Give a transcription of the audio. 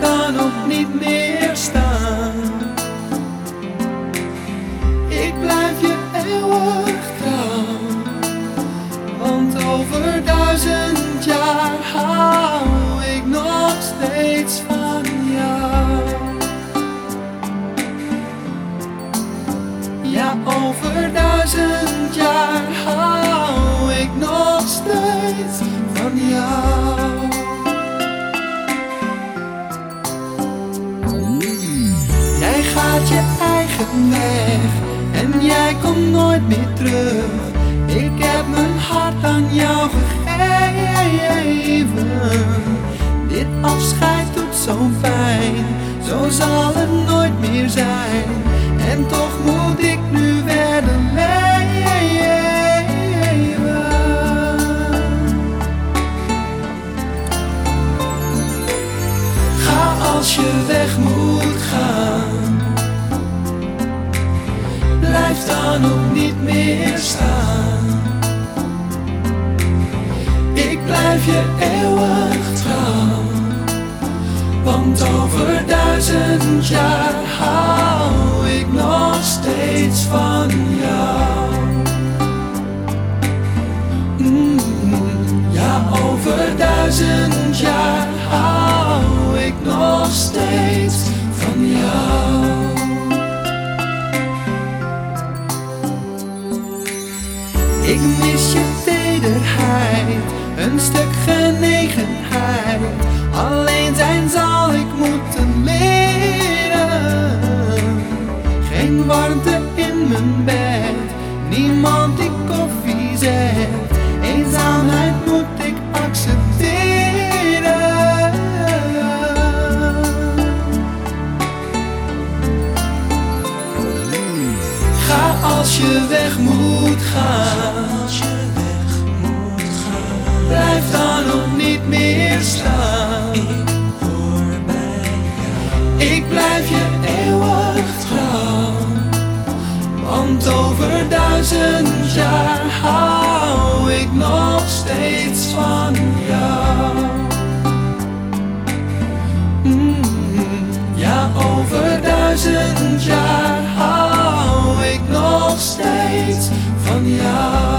dan ook niet meer staan. Ik blijf je eeuwig trouw, want over duizend je eigen weg en jij komt nooit meer terug. Ik heb mijn hart aan jou gegeven. Dit afscheid doet zo pijn, zo zal het nooit meer zijn. En toch moet ik nu verder leven. Ga als je weg moet Dan ook niet meer staan. Ik blijf je eeuwig trouw. Want over duizend jaar hou ik nog steeds van Ik mis je tederheid, een stuk genegenheid. Alleen zijn zal ik moeten leren. Geen warmte in mijn bed, niemand die koffie zet. Eenzaamheid moet ik accepteren. Ga als je weg moet gaan. 想要。